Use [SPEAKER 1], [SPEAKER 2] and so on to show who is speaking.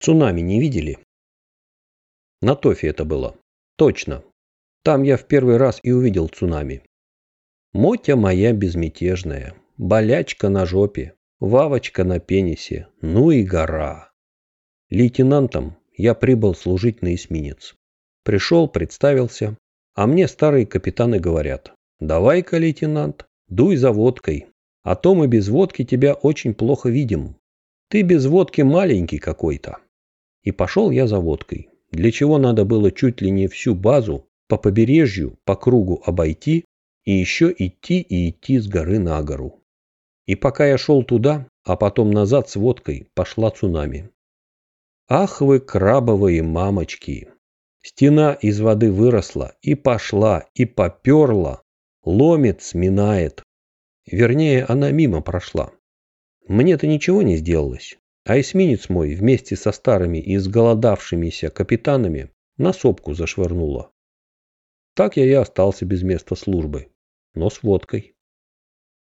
[SPEAKER 1] Цунами не видели? На Тофе это было. Точно. Там я в первый раз и увидел цунами. Мотя моя безмятежная, болячка на жопе, вавочка на пенисе, ну и гора. Лейтенантом я прибыл служить на эсминец. Пришел, представился, а мне старые капитаны говорят, давай-ка, лейтенант, дуй за водкой, а то мы без водки тебя очень плохо видим. Ты без водки маленький какой-то. И пошел я за водкой, для чего надо было чуть ли не всю базу по побережью по кругу обойти и еще идти и идти с горы на гору. И пока я шел туда, а потом назад с водкой, пошла цунами. Ах вы крабовые мамочки! Стена из воды выросла и пошла, и поперла, ломит, сминает. Вернее, она мимо прошла. Мне-то ничего не сделалось, а эсминец мой вместе со старыми и изголодавшимися капитанами на сопку зашвырнула. Так я и остался без места службы, но с водкой.